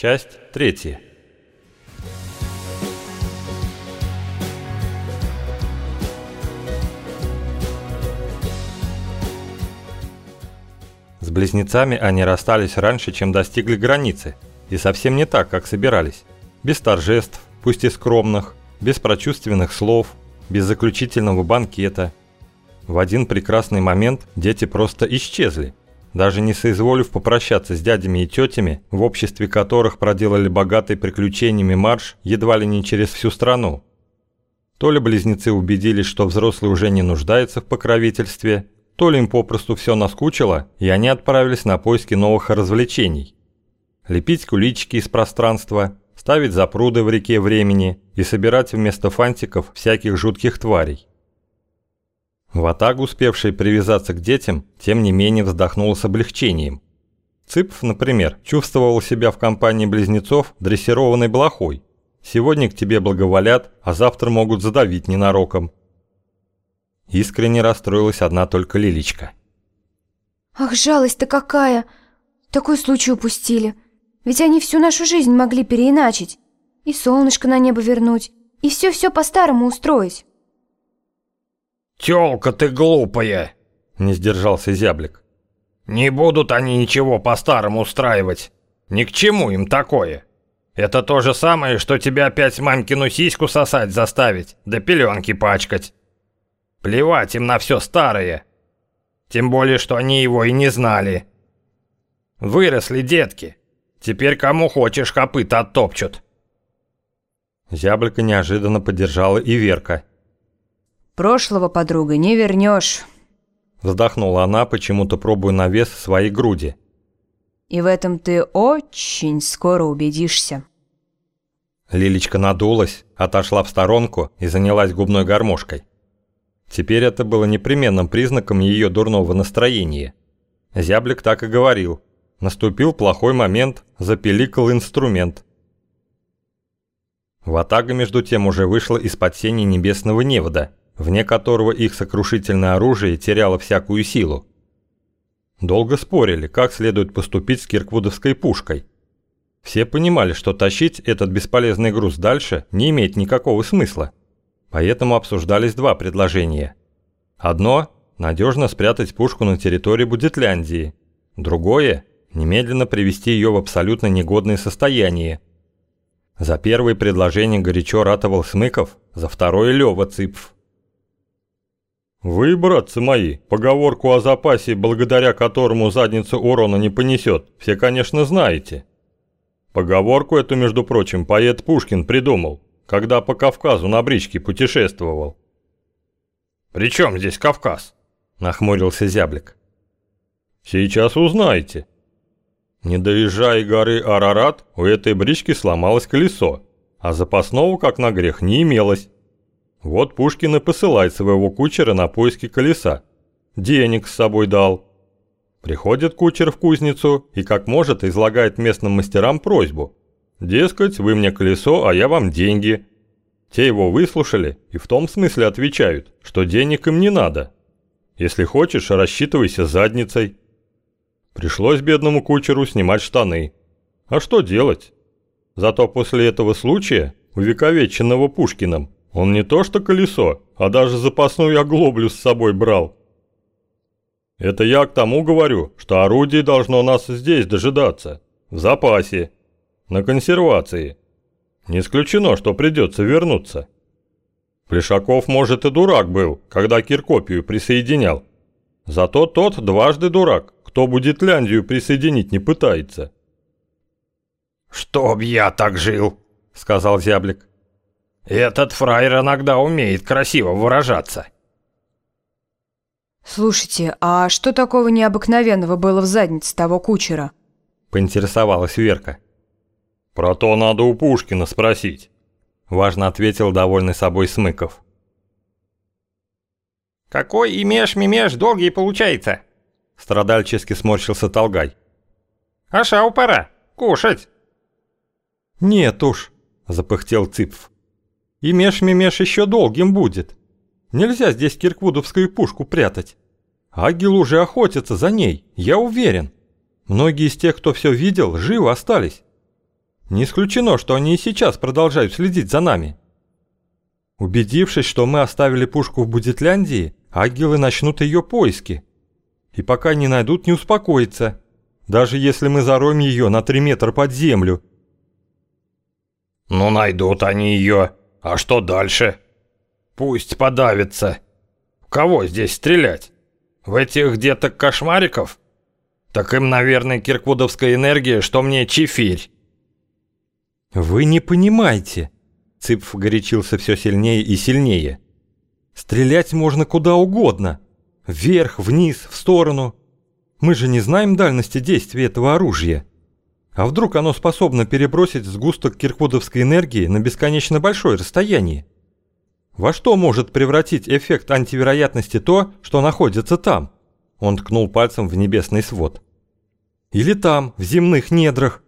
Часть третья. С близнецами они расстались раньше, чем достигли границы, и совсем не так, как собирались. Без торжеств, пусть и скромных, без прочувственных слов, без заключительного банкета. В один прекрасный момент дети просто исчезли, даже не соизволив попрощаться с дядями и тетями, в обществе которых проделали богатый приключениями марш едва ли не через всю страну. То ли близнецы убедились, что взрослые уже не нуждаются в покровительстве, то ли им попросту все наскучило, и они отправились на поиски новых развлечений. Лепить куличики из пространства, ставить запруды в реке времени и собирать вместо фантиков всяких жутких тварей. Ватаг, успевший привязаться к детям, тем не менее вздохнул с облегчением. Цыпов, например, чувствовал себя в компании близнецов дрессированной блохой. Сегодня к тебе благоволят, а завтра могут задавить ненароком. Искренне расстроилась одна только Лиличка. Ах, жалость-то какая! Такой случай упустили. Ведь они всю нашу жизнь могли переиначить. И солнышко на небо вернуть, и все-все по-старому устроить. «Тёлка ты глупая!» – не сдержался зяблик. «Не будут они ничего по-старому устраивать. Ни к чему им такое. Это то же самое, что тебя опять мамкину сиську сосать заставить, да пеленки пачкать. Плевать им на все старое. Тем более, что они его и не знали. Выросли детки. Теперь кому хочешь копыта оттопчут». Зяблика неожиданно поддержала и Верка – Прошлого, подруга, не вернешь. Вздохнула она, почему-то пробуя на вес своей груди. И в этом ты очень скоро убедишься. Лилечка надулась, отошла в сторонку и занялась губной гармошкой. Теперь это было непременным признаком ее дурного настроения. Зяблик так и говорил. Наступил плохой момент, запеликал инструмент. Ватага между тем уже вышла из-под сени небесного невода вне которого их сокрушительное оружие теряло всякую силу. Долго спорили, как следует поступить с кирквудовской пушкой. Все понимали, что тащить этот бесполезный груз дальше не имеет никакого смысла. Поэтому обсуждались два предложения. Одно – надежно спрятать пушку на территории Будетляндии. Другое – немедленно привести ее в абсолютно негодное состояние. За первое предложение горячо ратовал Смыков, за второе – Лёва Цыпф. Вы, братцы мои, поговорку о запасе, благодаря которому задница урона не понесет, все, конечно, знаете. Поговорку эту, между прочим, поэт Пушкин придумал, когда по Кавказу на бричке путешествовал. «При чем здесь Кавказ?» – нахмурился зяблик. «Сейчас узнаете». Не доезжая горы Арарат, у этой брички сломалось колесо, а запасного, как на грех, не имелось. Вот Пушкин и посылает своего кучера на поиски колеса. Денег с собой дал. Приходит кучер в кузницу и как может излагает местным мастерам просьбу. Дескать, вы мне колесо, а я вам деньги. Те его выслушали и в том смысле отвечают, что денег им не надо. Если хочешь, рассчитывайся задницей. Пришлось бедному кучеру снимать штаны. А что делать? Зато после этого случая, увековеченного Пушкиным, он не то что колесо, а даже запасную оглоблю с собой брал. Это я к тому говорю, что орудие должно нас здесь дожидаться, в запасе, на консервации. Не исключено, что придется вернуться. Плешаков, может, и дурак был, когда Киркопию присоединял. Зато тот дважды дурак, кто будет Ляндию присоединить не пытается. «Чтоб я так жил», — сказал зяблик. Этот фраер иногда умеет красиво выражаться. Слушайте, а что такого необыкновенного было в заднице того кучера? Поинтересовалась Верка. Про то надо у Пушкина спросить. Важно ответил довольный собой Смыков. «Какой имеш-мимеш долгий получается?» Страдальчески сморщился Толгай. «А шау пора, кушать!» «Нет уж», – запыхтел Цыпф. И меш-мемеш еще долгим будет. Нельзя здесь кирквудовскую пушку прятать. Агил уже охотится за ней, я уверен. Многие из тех, кто все видел, живы остались. Не исключено, что они и сейчас продолжают следить за нами. Убедившись, что мы оставили пушку в Будетляндии, ангелы начнут ее поиски. И пока не найдут, не успокоятся. Даже если мы зароем ее на три метра под землю. Ну, найдут они ее. А что дальше? Пусть подавится. Кого здесь стрелять? В этих где-то кошмариков? Так им, наверное, кирквудовская энергия, что мне чефирь. «Вы не понимаете!» Цыпф горячился все сильнее и сильнее. «Стрелять можно куда угодно. Вверх, вниз, в сторону. Мы же не знаем дальности действия этого оружия. А вдруг оно способно перебросить сгусток кирквудовской энергии на бесконечно большое расстояние? Во что может превратить эффект антивероятности то, что находится там?» Он ткнул пальцем в небесный свод. «Или там, в земных недрах.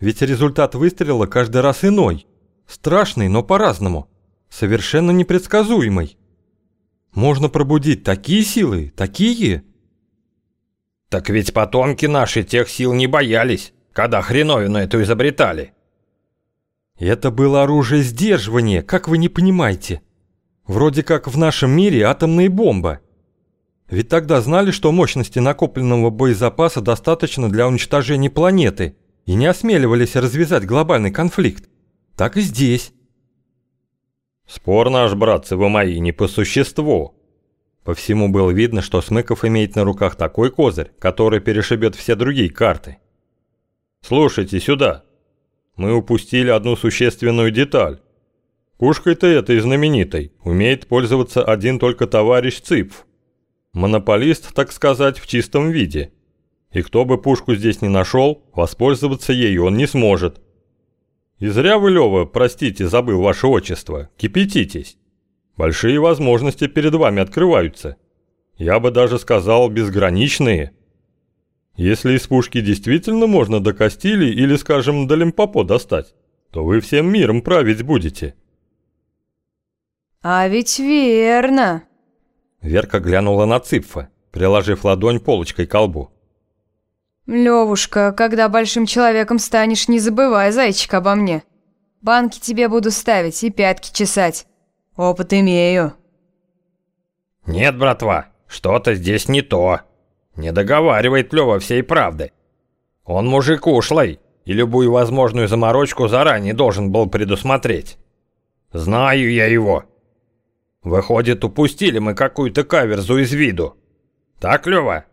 Ведь результат выстрела каждый раз иной. Страшный, но по-разному. Совершенно непредсказуемый. Можно пробудить такие силы, такие... Так ведь потомки наши тех сил не боялись, когда хреновину эту изобретали. Это было оружие сдерживания, как вы не понимаете. Вроде как в нашем мире атомная бомба. Ведь тогда знали, что мощности накопленного боезапаса достаточно для уничтожения планеты – и не осмеливались развязать глобальный конфликт. Так и здесь. Спор наш, братцы вы мои, не по существу. По всему было видно, что Смыков имеет на руках такой козырь, который перешибет все другие карты. Слушайте сюда. Мы упустили одну существенную деталь. Пушкой-то этой знаменитой умеет пользоваться один только товарищ Цыпф. Монополист, так сказать, в чистом виде – и кто бы пушку здесь не нашел, воспользоваться ею он не сможет. И зря вы, Лёва, простите, забыл ваше отчество, кипятитесь. Большие возможности перед вами открываются. Я бы даже сказал, безграничные. Если из пушки действительно можно до Кастилии или, скажем, до Лимпопо достать, то вы всем миром править будете. А ведь верно. Верка глянула на Цыпфа, приложив ладонь полочкой к колбу. Левушка, когда большим человеком станешь, не забывай, зайчик, обо мне. Банки тебе буду ставить и пятки чесать. Опыт имею. Нет, братва, что-то здесь не то. Не договаривает Лева всей правды. Он мужик ушлый, и любую возможную заморочку заранее должен был предусмотреть. Знаю я его. Выходит, упустили мы какую-то каверзу из виду. Так, Лева?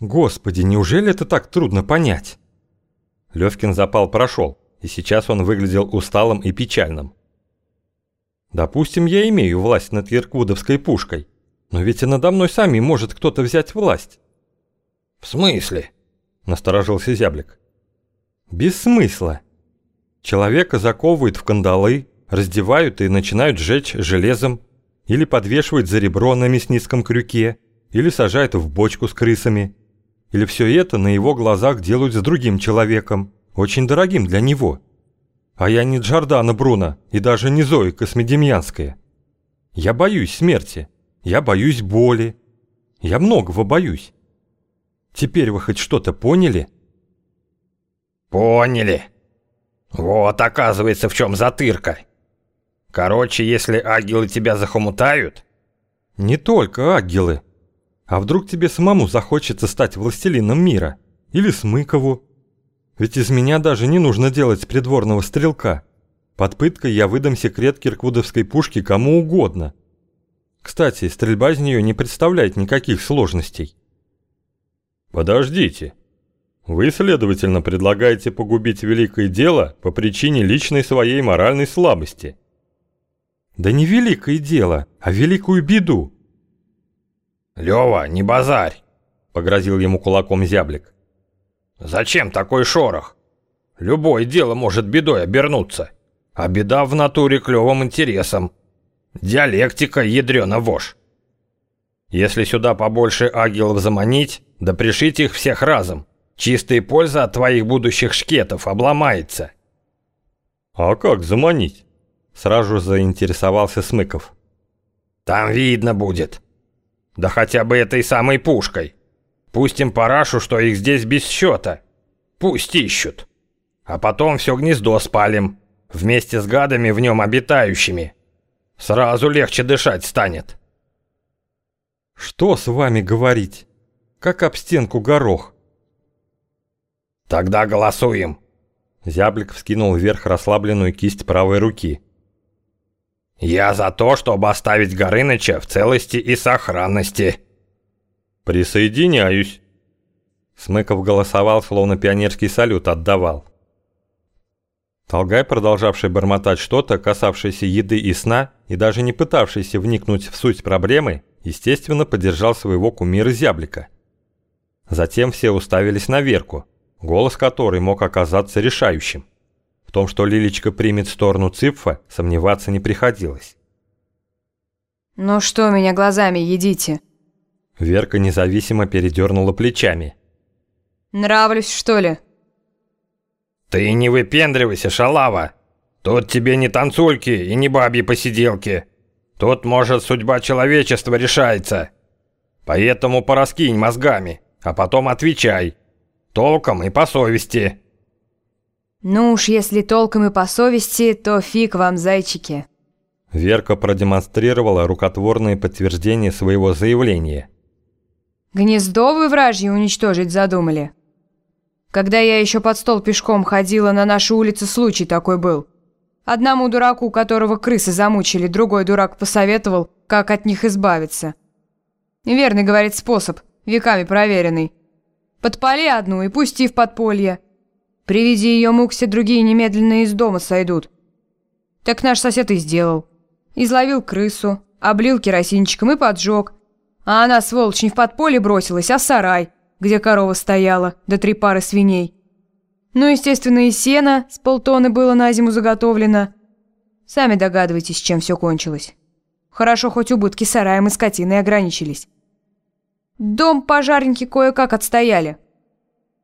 Господи, неужели это так трудно понять? Левкин запал прошел, и сейчас он выглядел усталым и печальным. Допустим, я имею власть над Иркутовской пушкой, но ведь и надо мной сами может кто-то взять власть. В смысле? Насторожился зяблик. Без смысла. Человека заковывают в кандалы, раздевают и начинают сжечь железом, или подвешивают за ребро на мясницком крюке, или сажают в бочку с крысами – или все это на его глазах делают с другим человеком, очень дорогим для него? А я не Джордана Бруно и даже не Зои Космедемьянская. Я боюсь смерти, я боюсь боли, я многого боюсь. Теперь вы хоть что-то поняли? Поняли. Вот, оказывается, в чем затырка. Короче, если агилы тебя захомутают... Не только агилы. А вдруг тебе самому захочется стать властелином мира? Или Смыкову? Ведь из меня даже не нужно делать придворного стрелка. Под пыткой я выдам секрет кирквудовской пушки кому угодно. Кстати, стрельба из нее не представляет никаких сложностей. Подождите. Вы, следовательно, предлагаете погубить великое дело по причине личной своей моральной слабости. Да не великое дело, а великую беду. «Лёва, не базарь!» — погрозил ему кулаком зяблик. «Зачем такой шорох? Любое дело может бедой обернуться, а беда в натуре клёвым интересом. Диалектика ядрёна вошь. Если сюда побольше агилов заманить, да пришить их всех разом, чистая польза от твоих будущих шкетов обломается». «А как заманить?» — сразу заинтересовался Смыков. «Там видно будет», да хотя бы этой самой пушкой. Пустим парашу, что их здесь без счета. Пусть ищут. а потом все гнездо спалим, вместе с гадами в нем обитающими. Сразу легче дышать станет». «Что с вами говорить? Как об стенку горох?» «Тогда голосуем». Зяблик вскинул вверх расслабленную кисть правой руки. «Я за то, чтобы оставить Горыныча в целости и сохранности». «Присоединяюсь». Смыков голосовал, словно пионерский салют отдавал. Толгай, продолжавший бормотать что-то, касавшееся еды и сна, и даже не пытавшийся вникнуть в суть проблемы, естественно, поддержал своего кумира Зяблика. Затем все уставились на Верку, голос которой мог оказаться решающим. В том, что Лилечка примет сторону Ципфа, сомневаться не приходилось. «Ну что меня глазами едите?» Верка независимо передернула плечами. «Нравлюсь, что ли?» «Ты не выпендривайся, шалава! Тут тебе не танцульки и не бабьи посиделки. Тут, может, судьба человечества решается. Поэтому пораскинь мозгами, а потом отвечай. Толком и по совести». «Ну уж если толком и по совести, то фиг вам, зайчики». Верка продемонстрировала рукотворные подтверждения своего заявления. «Гнездо вы вражье уничтожить задумали?» Когда я еще под стол пешком ходила, на нашей улице случай такой был. Одному дураку, которого крысы замучили, другой дурак посоветовал, как от них избавиться. Верный, говорит, способ, веками проверенный. Подпали одну и пусти в подполье. Приведи ее мук, все другие немедленно из дома сойдут. Так наш сосед и сделал. Изловил крысу, облил керосинчиком и поджег. А она, сволочь, не в подполье бросилась, а в сарай, где корова стояла, да три пары свиней. Ну, естественно, и сено с полтоны было на зиму заготовлено. Сами догадываетесь, чем все кончилось. Хорошо, хоть убытки сараем и скотиной ограничились. Дом пожарники кое-как отстояли.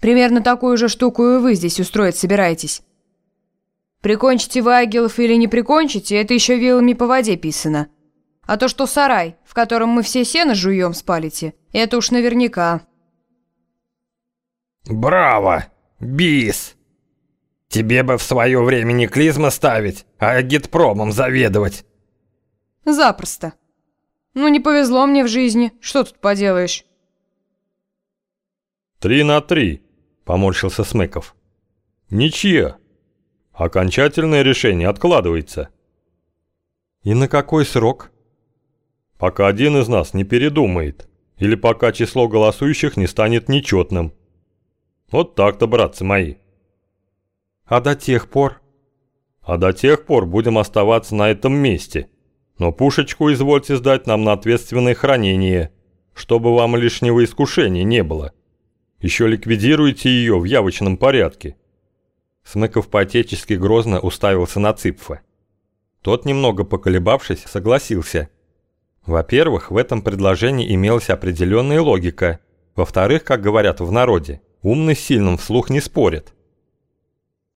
Примерно такую же штуку и вы здесь устроить собираетесь. Прикончите вы ангелов или не прикончите, это еще вилами по воде писано. А то, что сарай, в котором мы все сено жуем, спалите, это уж наверняка. «Браво! Бис! Тебе бы в свое время не клизма ставить, а гидпромом заведовать!» «Запросто. Ну, не повезло мне в жизни, что тут поделаешь?» «Три на три», — поморщился Смыков. «Ничья. Окончательное решение откладывается». «И на какой срок?» «Пока один из нас не передумает, или пока число голосующих не станет нечетным». Вот так-то, братцы мои. А до тех пор? А до тех пор будем оставаться на этом месте. Но пушечку извольте сдать нам на ответственное хранение, чтобы вам лишнего искушения не было. Еще ликвидируйте ее в явочном порядке. Смыков по-отечески грозно уставился на Цыпфа. Тот, немного поколебавшись, согласился. Во-первых, в этом предложении имелась определенная логика. Во-вторых, как говорят в народе, Умный с сильным вслух не спорит.